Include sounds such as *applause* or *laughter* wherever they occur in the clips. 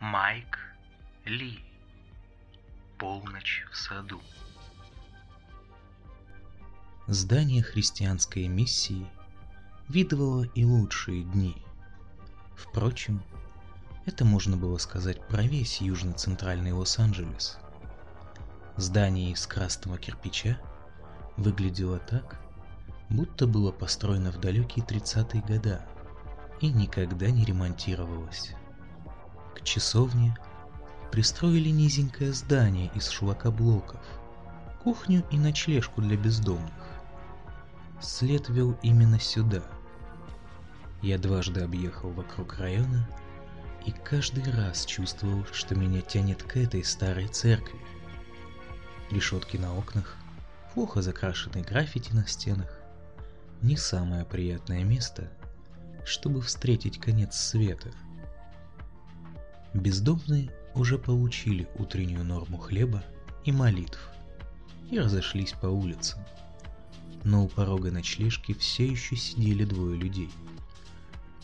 Майк Ли. Полночь в саду. Здание христианской миссии видывало и лучшие дни. Впрочем, это можно было сказать про весь южно-центральный Лос-Анджелес. Здание из красного кирпича выглядело так, будто было построено в далекие 30-е года и никогда не ремонтировалось. К часовне пристроили низенькое здание из шлакоблоков, кухню и ночлежку для бездомных. След вел именно сюда. Я дважды объехал вокруг района и каждый раз чувствовал, что меня тянет к этой старой церкви. Решетки на окнах, плохо закрашенные граффити на стенах. Не самое приятное место, чтобы встретить конец света. Бездомные уже получили утреннюю норму хлеба и молитв и разошлись по улицам. Но у порога ночлежки все еще сидели двое людей.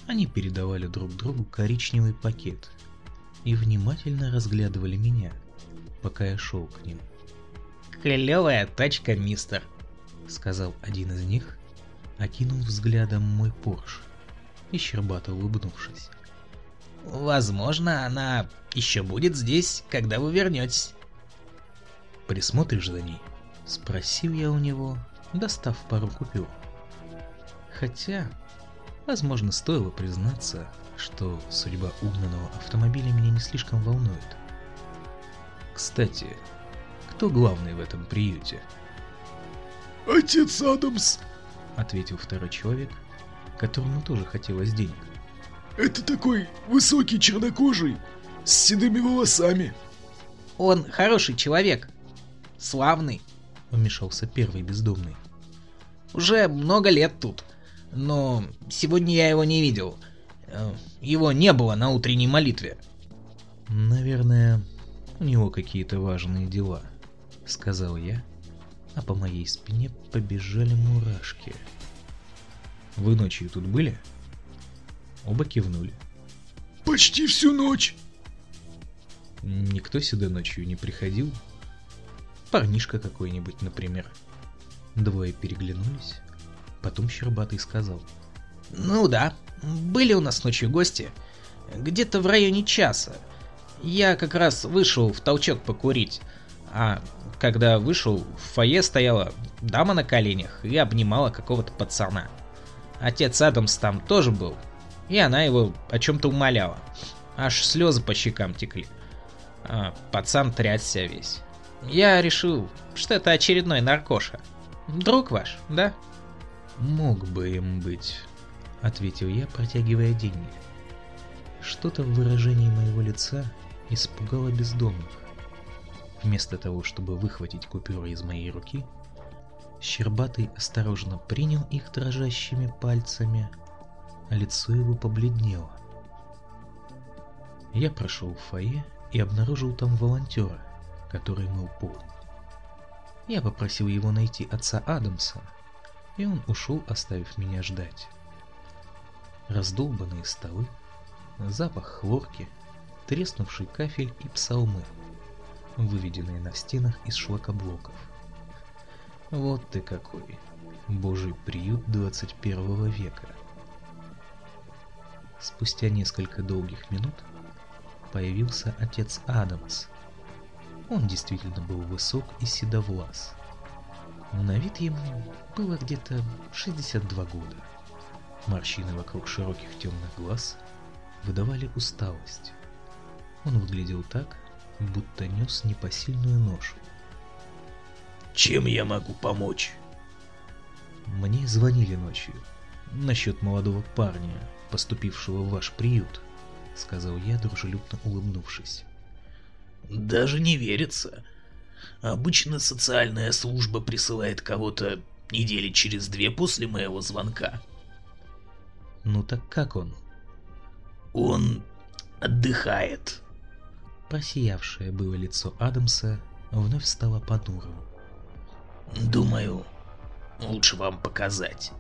Они передавали друг другу коричневый пакет и внимательно разглядывали меня, пока я шел к ним. «Клевая тачка, мистер», — сказал один из них, окинув взглядом мой Порш и щербато улыбнувшись. «Возможно, она еще будет здесь, когда вы вернетесь». «Присмотришь за ней?» — спросил я у него, достав пару купюр. Хотя, возможно, стоило признаться, что судьба угнанного автомобиля меня не слишком волнует. Кстати, кто главный в этом приюте? «Отец Адамс!» — ответил второй человек, которому тоже хотелось денег. «Это такой высокий чернокожий, с седыми волосами!» «Он хороший человек, славный!» — вмешался первый бездомный. «Уже много лет тут, но сегодня я его не видел. Э, его не было на утренней молитве». «Наверное, у него какие-то важные дела», — сказал я, а по моей спине побежали мурашки. «Вы ночью тут были?» Оба кивнули. «Почти всю ночь!» «Никто сюда ночью не приходил?» Парнишка какой-нибудь, например. Двое переглянулись, потом Щербатый сказал. «Ну да, были у нас ночью гости. Где-то в районе часа. Я как раз вышел в толчок покурить. А когда вышел, в фойе стояла дама на коленях и обнимала какого-то пацана. Отец Адамс там тоже был, и она его о чем-то умоляла. Аж слезы по щекам текли. А пацан трясся весь. Я решил, что это очередной наркоша. Друг ваш, да? Мог бы им быть, ответил я, протягивая деньги. Что-то в выражении моего лица испугало бездомных. Вместо того, чтобы выхватить купюры из моей руки, Щербатый осторожно принял их дрожащими пальцами, лицо его побледнело. Я прошел в фойе и обнаружил там волонтера, который мыл пол. Я попросил его найти отца Адамса, и он ушел, оставив меня ждать. Раздолбанные столы, запах хлорки, треснувший кафель и псалмы, выведенные на стенах из шлакоблоков. Вот ты какой, божий приют 21 века. Спустя несколько долгих минут появился отец Адамс. Он действительно был высок и седовлас. На вид ему было где-то 62 года. Морщины вокруг широких темных глаз выдавали усталость. Он выглядел так, будто нес непосильную ношу. «Чем я могу помочь?» Мне звонили ночью насчет молодого парня, поступившего в ваш приют, сказал я, дружелюбно улыбнувшись. Даже не верится. Обычно социальная служба присылает кого-то недели через две после моего звонка. Ну так как он? Он отдыхает. Просиявшее было лицо Адамса вновь стало понурым. Думаю, лучше вам показать.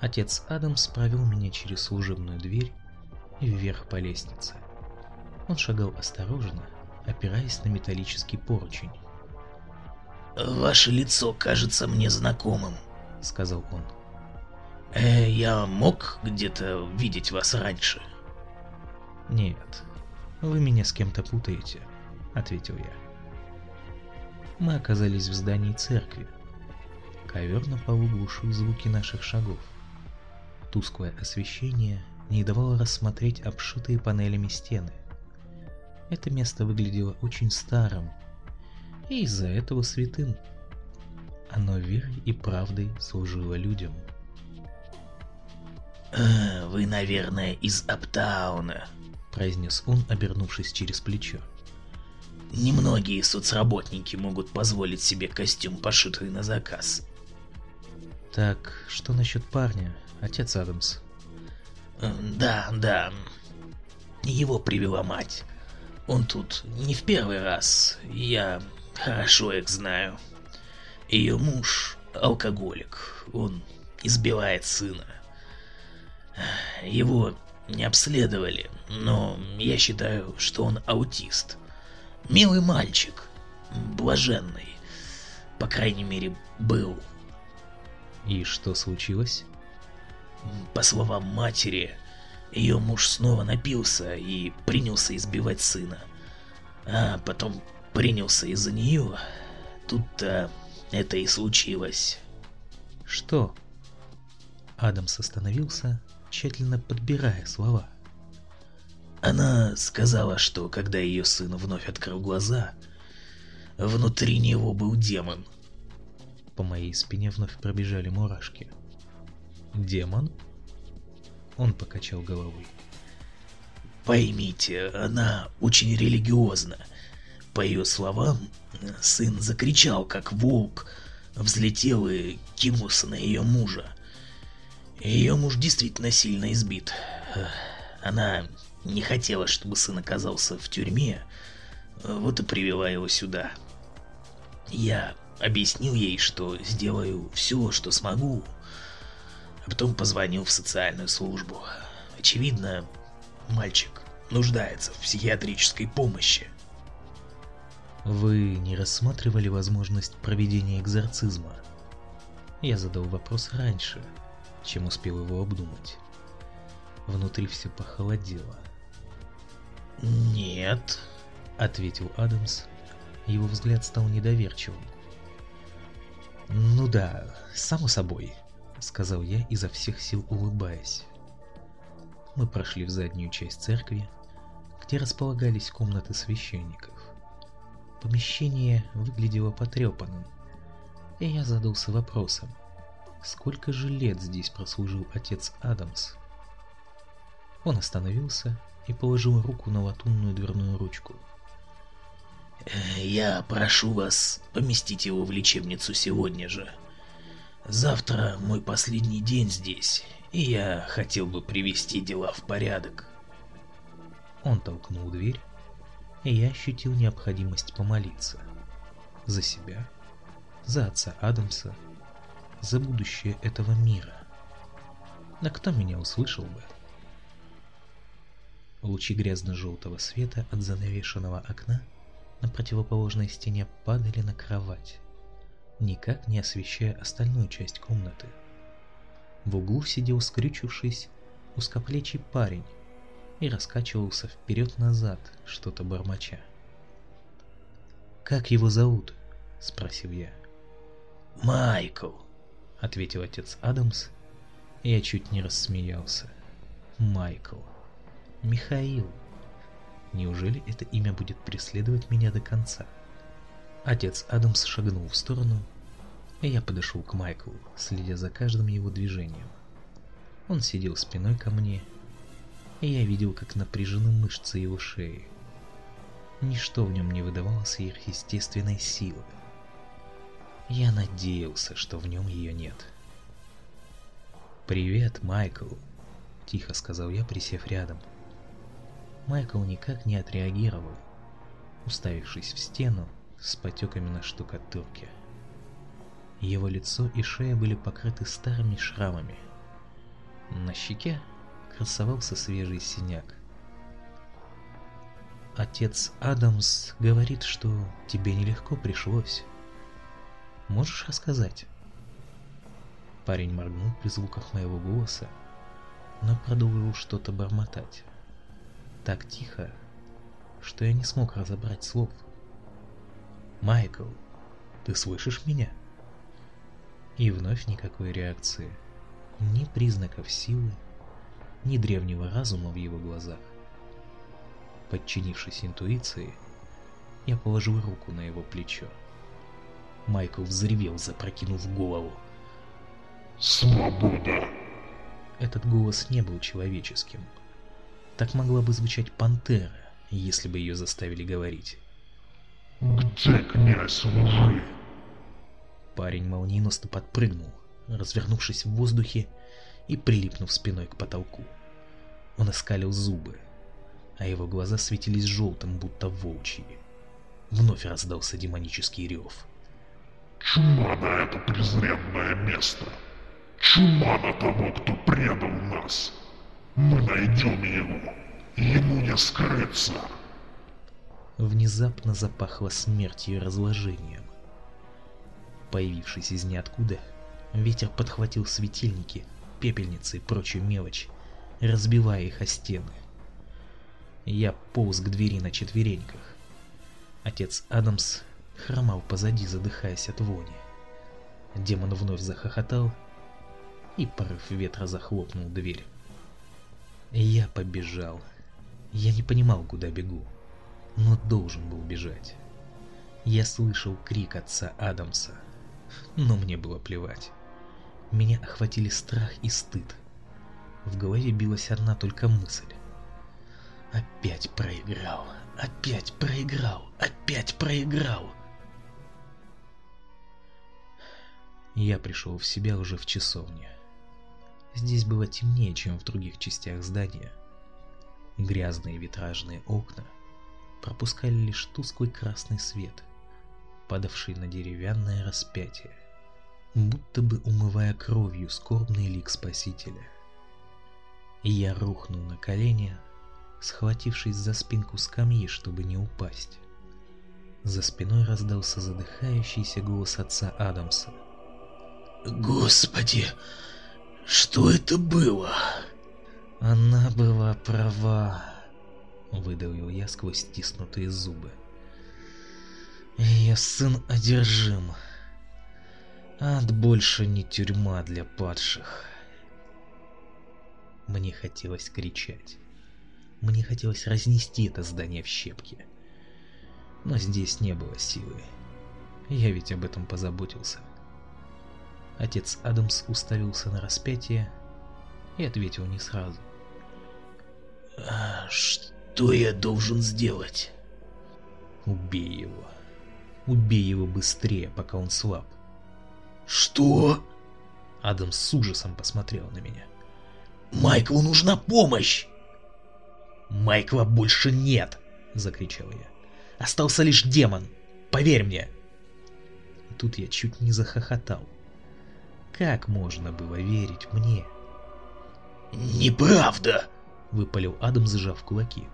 Отец Адамс провел меня через служебную дверь и вверх по лестнице. Он шагал осторожно, опираясь на металлический поручень. «Ваше лицо кажется мне знакомым», — сказал он. «Э, я мог где-то видеть вас раньше?» «Нет, вы меня с кем-то путаете», — ответил я. Мы оказались в здании церкви. Ковер на полу глушил звуки наших шагов. Тусклое освещение не давало рассмотреть обшитые панелями стены. Это место выглядело очень старым и из-за этого святым. Оно верой и правдой служило людям. «Э, «Вы, наверное, из Аптауна», — произнес он, обернувшись через плечо. «Немногие соцработники могут позволить себе костюм, пошитый на заказ». «Так, что насчет парня, отец Адамс?» Э, «Да, да. Его привела мать. Он тут не в первый раз. Я хорошо их знаю. Ее муж алкоголик. Он избивает сына. Его не обследовали, но я считаю, что он аутист. Милый мальчик, блаженный, по крайней мере, был. И что случилось? По словам матери, ее муж снова напился и принялся избивать сына. А потом принялся из-за нее. Тут-то это и случилось. Что? Адамс остановился, тщательно подбирая слова. Она сказала, что когда ее сын вновь открыл глаза, внутри него был демон. По моей спине вновь пробежали мурашки. Демон? Он покачал головой. Поймите, она очень религиозна. По ее словам, сын закричал, как волк, взлетел и кинулся на ее мужа. Ее муж действительно сильно избит. Она не хотела, чтобы сын оказался в тюрьме, вот и привела его сюда. Я объяснил ей, что сделаю все, что смогу, а потом позвонил в социальную службу. Очевидно, мальчик нуждается в психиатрической помощи. Вы не рассматривали возможность проведения экзорцизма? Я задал вопрос раньше, чем успел его обдумать. Внутри все похолодело. «Нет», — ответил Адамс. Его взгляд стал недоверчивым. «Ну да, само собой», — сказал я изо всех сил улыбаясь. Мы прошли в заднюю часть церкви, где располагались комнаты священников. Помещение выглядело потрепанным, и я задался вопросом, сколько же лет здесь прослужил отец Адамс? Он остановился и положил руку на латунную дверную ручку. «Я прошу вас поместить его в лечебницу сегодня же. Завтра мой последний день здесь, и я хотел бы привести дела в порядок». Он толкнул дверь, и я ощутил необходимость помолиться. За себя, за отца Адамса, за будущее этого мира. На кто меня услышал бы? Лучи грязно-желтого света от занавешенного окна на противоположной стене падали на кровать, никак не освещая остальную часть комнаты. В углу сидел скрючившись узкоплечий парень и раскачивался вперед-назад, что-то бормоча. «Как его зовут?» — спросил я. «Майкл», — ответил отец Адамс, я чуть не рассмеялся. «Майкл». Михаил. Неужели это имя будет преследовать меня до конца? Отец Адамс шагнул в сторону, и я подошел к Майклу, следя за каждым его движением. Он сидел спиной ко мне, и я видел, как напряжены мышцы его шеи. Ничто в нем не выдавало сверхъестественной силы. Я надеялся, что в нем ее нет. «Привет, Майкл», — тихо сказал я, присев рядом. Майкл никак не отреагировал, уставившись в стену с потеками на штукатурке. Его лицо и шея были покрыты старыми шрамами. На щеке красовался свежий синяк. Отец Адамс говорит, что тебе нелегко пришлось. Можешь рассказать? Парень моргнул при звуках моего голоса, но продолжил что-то бормотать. Так тихо, что я не смог разобрать слов. «Майкл, ты слышишь меня?» И вновь никакой реакции. Ни признаков силы, ни древнего разума в его глазах. Подчинившись интуиции, я положил руку на его плечо. Майкл взревел, запрокинув голову. Свобода! Этот голос не был человеческим. Так могла бы звучать пантера, если бы ее заставили говорить. Где князь лжи? Парень молниеносно подпрыгнул, развернувшись в воздухе и прилипнув спиной к потолку. Он оскалил зубы, а его глаза светились желтым, будто волчьи. Вновь раздался демонический рев. Чума на это презренное место! Чума на того, кто предал нас! Мы найдем его! Ему не скрыться! Внезапно запахло смертью и разложением. Появившись из ниоткуда, ветер подхватил светильники, пепельницы и прочую мелочь, разбивая их о стены. Я полз к двери на четвереньках. Отец Адамс хромал позади, задыхаясь от вони. Демон вновь захохотал, и порыв ветра захлопнул дверь. Я побежал. Я не понимал, куда бегу, но должен был бежать. Я слышал крик отца Адамса, но мне было плевать. Меня охватили страх и стыд. В голове билась одна только мысль. Опять проиграл, опять проиграл, опять проиграл. Я пришел в себя уже в часовне. Здесь было темнее, чем в других частях здания. Грязные витражные окна пропускали лишь тусклый красный свет, падавший на деревянное распятие, будто бы умывая кровью скорбный лик Спасителя. И я рухнул на колени, схватившись за спинку скамьи, чтобы не упасть. За спиной раздался задыхающийся голос отца Адамса. Господи, что это было? Она была права, выдавил я сквозь стиснутые зубы. Ее сын одержим. Ад больше не тюрьма для падших. Мне хотелось кричать. Мне хотелось разнести это здание в щепки. Но здесь не было силы. Я ведь об этом позаботился. Отец Адамс уставился на распятие и ответил не сразу. А что я должен сделать? Убей его. Убей его быстрее, пока он слаб. Что? Адам с ужасом посмотрел на меня. Майклу нужна помощь! Майкла больше нет, закричал я. Остался лишь демон. Поверь мне. Тут я чуть не захохотал. Как можно было верить мне? Неправда, выпалил Адам, зажав кулаки.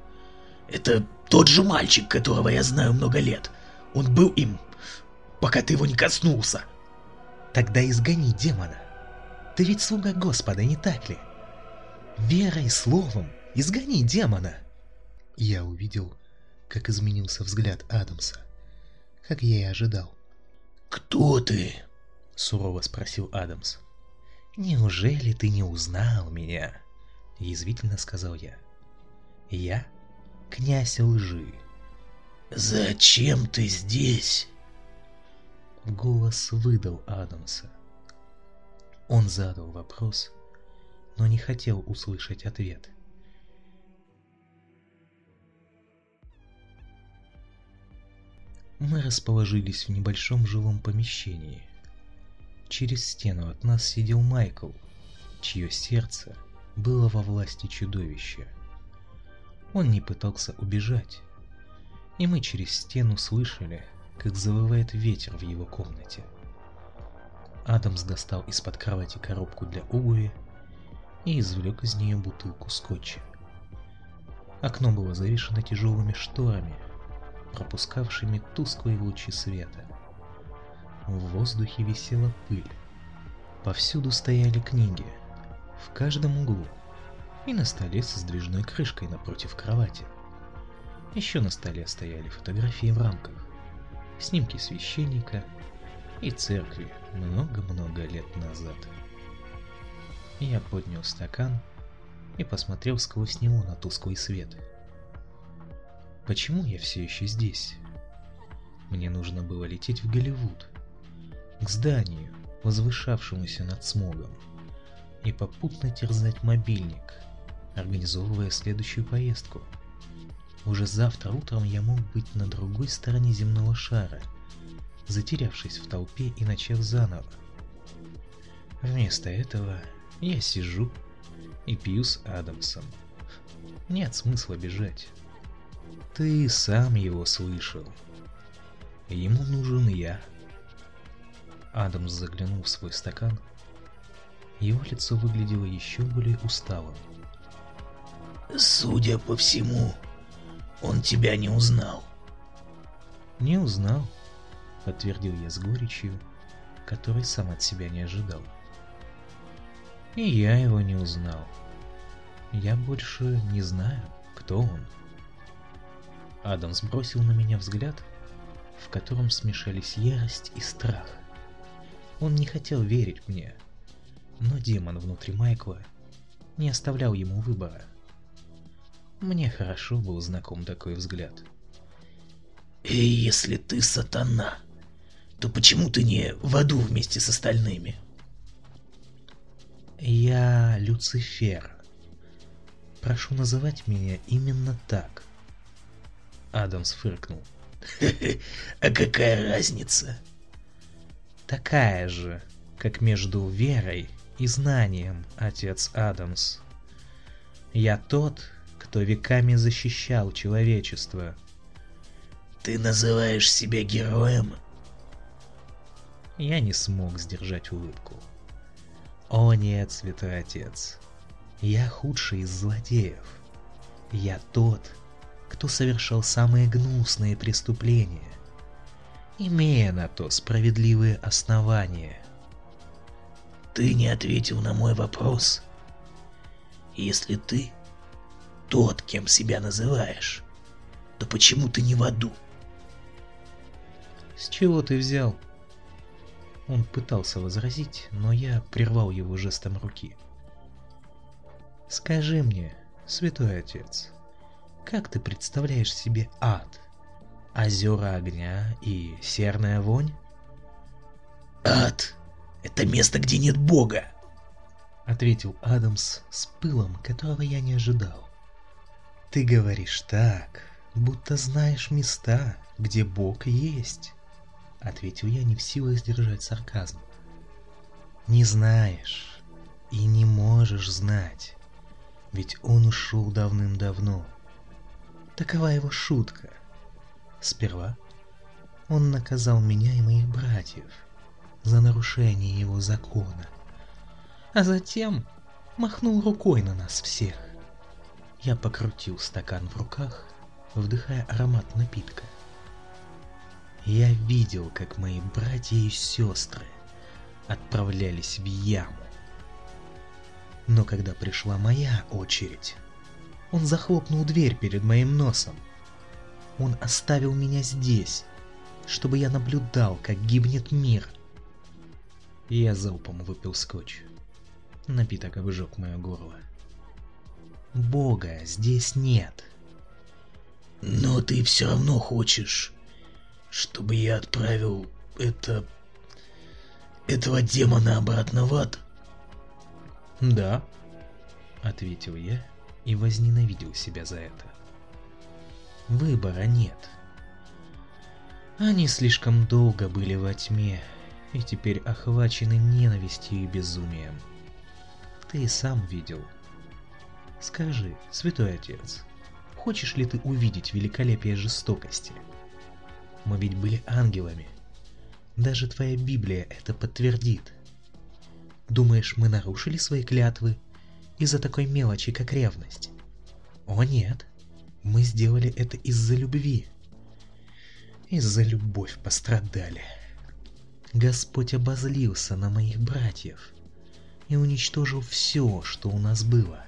Это тот же мальчик, которого я знаю много лет. Он был им, пока ты его не коснулся. Тогда изгони демона. Ты ведь слуга Господа, не так ли? Верой словом изгони демона. Я увидел, как изменился взгляд Адамса, как я и ожидал. Кто ты? Сурово спросил Адамс. Неужели ты не узнал меня? язвительно сказал я. Я князь лжи. Зачем ты здесь? Голос выдал Адамса. Он задал вопрос, но не хотел услышать ответ. Мы расположились в небольшом жилом помещении. Через стену от нас сидел Майкл, чье сердце было во власти чудовища. Он не пытался убежать, и мы через стену слышали, как завывает ветер в его комнате. Адамс достал из-под кровати коробку для обуви и извлек из нее бутылку скотча. Окно было завешено тяжелыми шторами, пропускавшими тусклые лучи света. В воздухе висела пыль. Повсюду стояли книги, в каждом углу, и на столе со сдвижной крышкой напротив кровати. Еще на столе стояли фотографии в рамках, снимки священника и церкви много-много лет назад. Я поднял стакан и посмотрел сквозь него на тусклый свет. Почему я все еще здесь? Мне нужно было лететь в Голливуд, к зданию, возвышавшемуся над смогом, и попутно терзать мобильник, организовывая следующую поездку. Уже завтра утром я мог быть на другой стороне земного шара, затерявшись в толпе и начав заново. Вместо этого я сижу и пью с Адамсом. Нет смысла бежать. Ты сам его слышал. Ему нужен я. Адамс заглянул в свой стакан. Его лицо выглядело еще более усталым. Судя по всему, он тебя не узнал. Не узнал, подтвердил я с горечью, которой сам от себя не ожидал. И я его не узнал. Я больше не знаю, кто он. Адам сбросил на меня взгляд, в котором смешались ярость и страх. Он не хотел верить мне, но демон внутри Майкла не оставлял ему выбора. Мне хорошо был знаком такой взгляд. И если ты сатана, то почему ты не в аду вместе с остальными? Я Люцифер. Прошу называть меня именно так. Адамс фыркнул. *laughs* А какая разница? Такая же, как между верой и знанием, отец Адамс. Я тот, кто веками защищал человечество. Ты называешь себя героем? Я не смог сдержать улыбку. О нет, святой отец, я худший из злодеев. Я тот, кто совершал самые гнусные преступления, имея на то справедливые основания. Ты не ответил на мой вопрос. Если ты тот, кем себя называешь, то почему ты не в аду? С чего ты взял? Он пытался возразить, но я прервал его жестом руки. Скажи мне, святой отец, как ты представляешь себе ад? Озера огня и серная вонь? Ад — это место, где нет Бога, — ответил Адамс с пылом, которого я не ожидал. Ты говоришь так, будто знаешь места, где Бог есть ответил я, не в силах сдержать сарказм. Не знаешь и не можешь знать, ведь он ушел давным-давно. Такова его шутка. Сперва он наказал меня и моих братьев за нарушение его закона, а затем махнул рукой на нас всех. Я покрутил стакан в руках, вдыхая аромат напитка. Я видел, как мои братья и сестры отправлялись в яму. Но когда пришла моя очередь, он захлопнул дверь перед моим носом. Он оставил меня здесь, чтобы я наблюдал, как гибнет мир. Я залпом выпил скотч. Напиток обжег мое горло. Бога здесь нет. Но ты все равно хочешь чтобы я отправил это... этого демона обратно в ад? Да, ответил я и возненавидел себя за это. Выбора нет. Они слишком долго были во тьме и теперь охвачены ненавистью и безумием. Ты сам видел. Скажи, святой отец, хочешь ли ты увидеть великолепие жестокости? — мы ведь были ангелами. Даже твоя Библия это подтвердит. Думаешь, мы нарушили свои клятвы из-за такой мелочи, как ревность? О нет. Мы сделали это из-за любви. И за любовь пострадали. Господь обозлился на моих братьев и уничтожил все, что у нас было.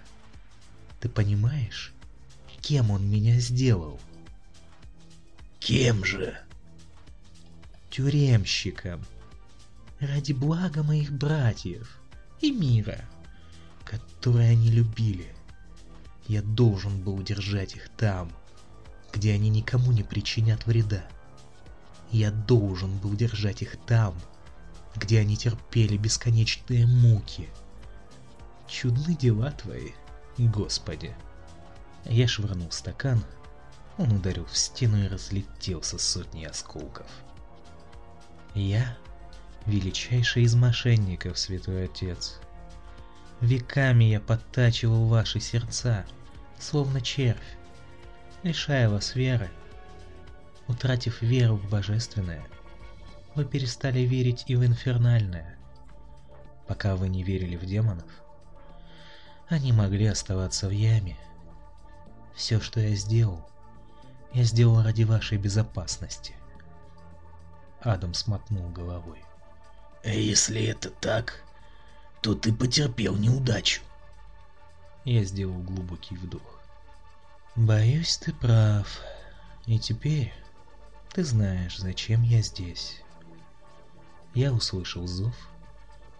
Ты понимаешь, кем он меня сделал? Кем же? Тюремщиком. Ради блага моих братьев и мира, который они любили. Я должен был держать их там, где они никому не причинят вреда. Я должен был держать их там, где они терпели бесконечные муки. Чудны дела твои, Господи. Я швырнул стакан, он ударил в стену и разлетелся сотней осколков. Я величайший из мошенников, святой отец. Веками я подтачивал ваши сердца, словно червь, лишая вас веры. Утратив веру в божественное, вы перестали верить и в инфернальное. Пока вы не верили в демонов, они могли оставаться в яме. Все, что я сделал, я сделал ради вашей безопасности. Адам смотнул головой. А если это так, то ты потерпел неудачу. Я сделал глубокий вдох. Боюсь, ты прав. И теперь ты знаешь, зачем я здесь. Я услышал зов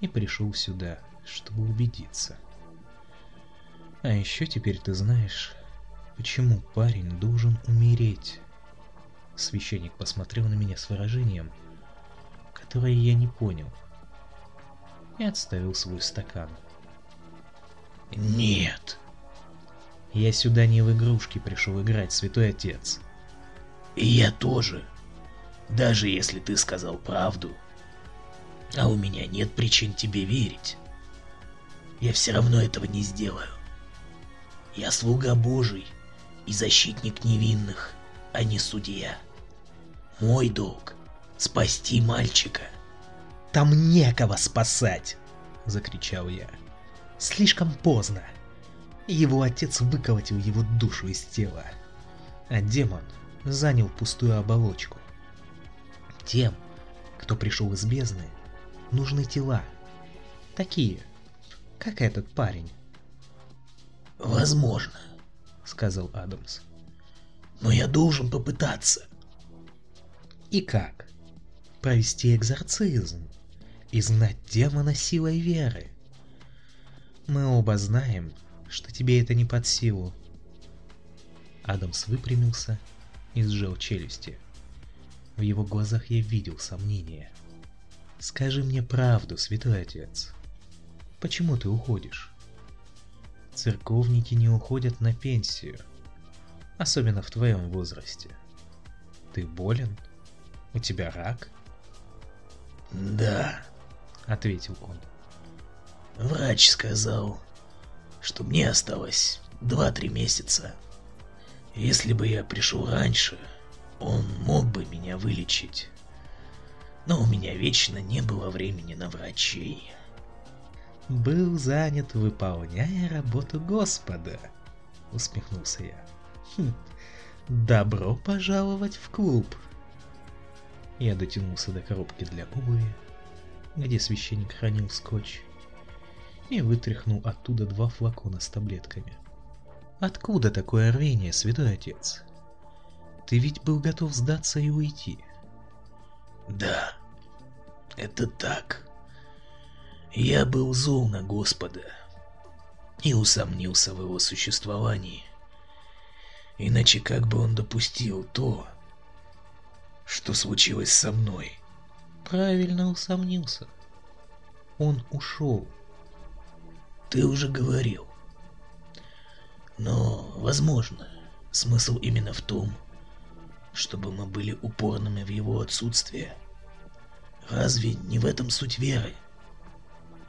и пришел сюда, чтобы убедиться. А еще теперь ты знаешь, почему парень должен умереть. Священник посмотрел на меня с выражением, которое я не понял, и отставил свой стакан. Нет. Я сюда не в игрушки пришел играть, святой отец. И я тоже. Даже если ты сказал правду. А у меня нет причин тебе верить. Я все равно этого не сделаю. Я слуга Божий и защитник невинных, а не судья. Мой долг — спасти мальчика. «Там некого спасать!» — закричал я. «Слишком поздно!» Его отец выколотил его душу из тела, а демон занял пустую оболочку. Тем, кто пришел из бездны, нужны тела. Такие, как этот парень. Возможно, сказал Адамс. Но я должен попытаться. И как? Провести экзорцизм, изгнать демона силой веры. Мы оба знаем, что тебе это не под силу. Адамс выпрямился и сжал челюсти. В его глазах я видел сомнение. Скажи мне правду, святой отец. Почему ты уходишь? Церковники не уходят на пенсию, особенно в твоем возрасте. Ты болен? У тебя рак? Да, ответил он. Врач сказал, что мне осталось 2-3 месяца. Если бы я пришел раньше, он мог бы меня вылечить. Но у меня вечно не было времени на врачей. Был занят, выполняя работу Господа, усмехнулся я. Хм, добро пожаловать в клуб. Я дотянулся до коробки для обуви, где священник хранил скотч, и вытряхнул оттуда два флакона с таблетками. Откуда такое рвение, святой отец? Ты ведь был готов сдаться и уйти. Да, это так. Я был зол на Господа и усомнился в его существовании. Иначе как бы он допустил то, что случилось со мной? Правильно усомнился. Он ушел. Ты уже говорил. Но, возможно, смысл именно в том, чтобы мы были упорными в его отсутствие. Разве не в этом суть веры?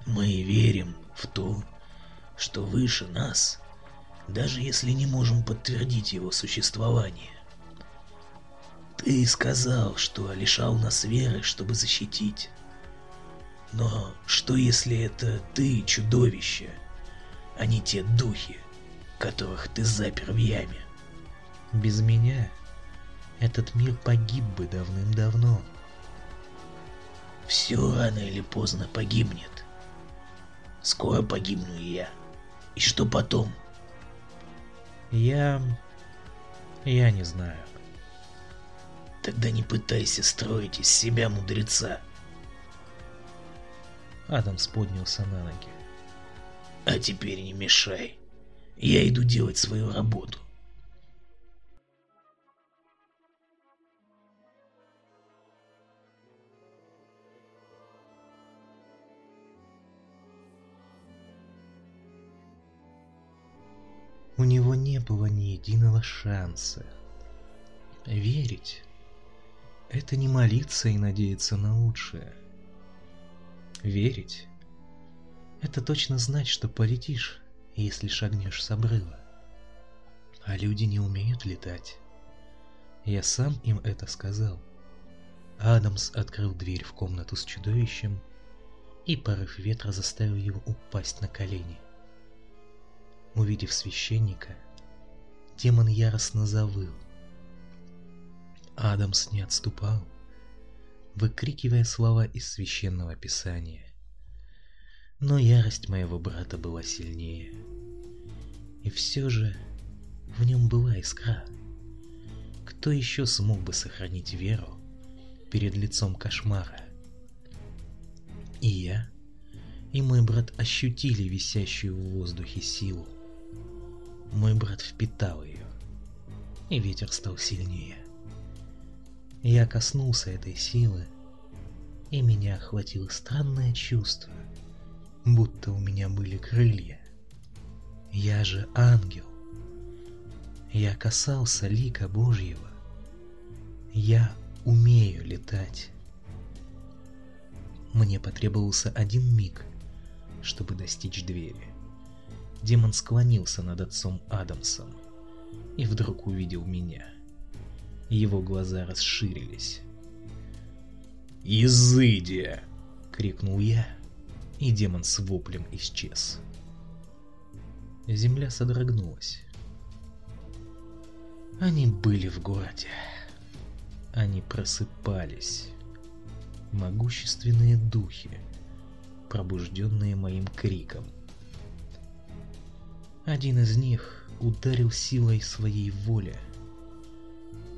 Мы верим в то, что выше нас, даже если не можем подтвердить его существование. Ты сказал, что лишал нас веры, чтобы защитить. Но что если это ты чудовище, а не те духи, которых ты запер в яме? Без меня этот мир погиб бы давным-давно. Все рано или поздно погибнет. Скоро погибну и я. И что потом? Я... Я не знаю. Тогда не пытайся строить из себя мудреца. Адамс поднялся на ноги. А теперь не мешай. Я иду делать свою работу. У него не было ни единого шанса. Верить — это не молиться и надеяться на лучшее. Верить — это точно знать, что полетишь, если шагнешь с обрыва. А люди не умеют летать. Я сам им это сказал. Адамс открыл дверь в комнату с чудовищем, и порыв ветра заставил его упасть на колени. Увидев священника, демон яростно завыл. Адамс не отступал, выкрикивая слова из священного писания. Но ярость моего брата была сильнее. И все же в нем была искра. Кто еще смог бы сохранить веру перед лицом кошмара? И я, и мой брат ощутили висящую в воздухе силу. Мой брат впитал ее, и ветер стал сильнее. Я коснулся этой силы, и меня охватило странное чувство, будто у меня были крылья. Я же ангел. Я касался лика Божьего. Я умею летать. Мне потребовался один миг, чтобы достичь двери. Демон склонился над отцом Адамсом и вдруг увидел меня. Его глаза расширились. «Изыдия!» — крикнул я, и демон с воплем исчез. Земля содрогнулась. Они были в городе. Они просыпались. Могущественные духи, пробужденные моим криком. Один из них ударил силой своей воли,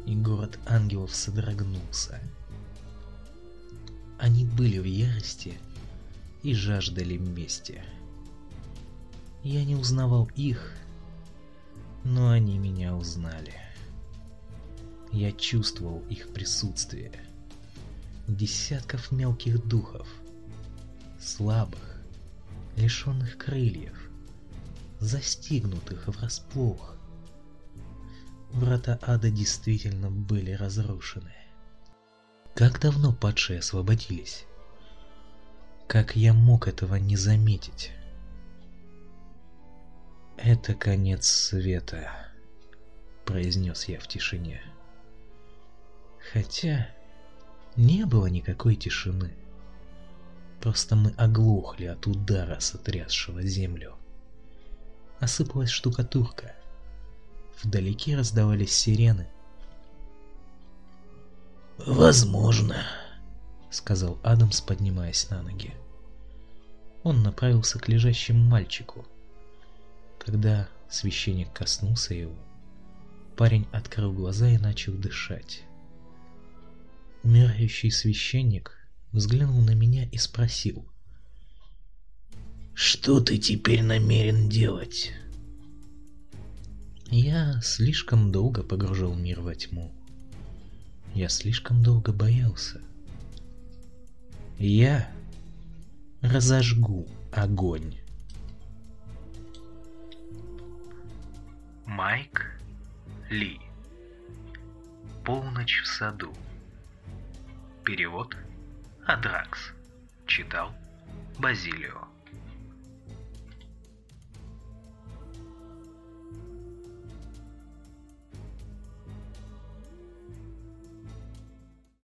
и город ангелов содрогнулся. Они были в ярости и жаждали мести. Я не узнавал их, но они меня узнали. Я чувствовал их присутствие. Десятков мелких духов, слабых, лишенных крыльев, застигнутых врасплох. Врата ада действительно были разрушены. Как давно падшие освободились? Как я мог этого не заметить? «Это конец света», — произнес я в тишине. Хотя не было никакой тишины. Просто мы оглохли от удара, сотрясшего землю осыпалась штукатурка. Вдалеке раздавались сирены. «Возможно», — сказал Адамс, поднимаясь на ноги. Он направился к лежащему мальчику. Когда священник коснулся его, парень открыл глаза и начал дышать. Умирающий священник взглянул на меня и спросил — что ты теперь намерен делать? Я слишком долго погружал мир во тьму. Я слишком долго боялся. Я разожгу огонь. Майк Ли. Полночь в саду. Перевод Адракс. Читал Базилио.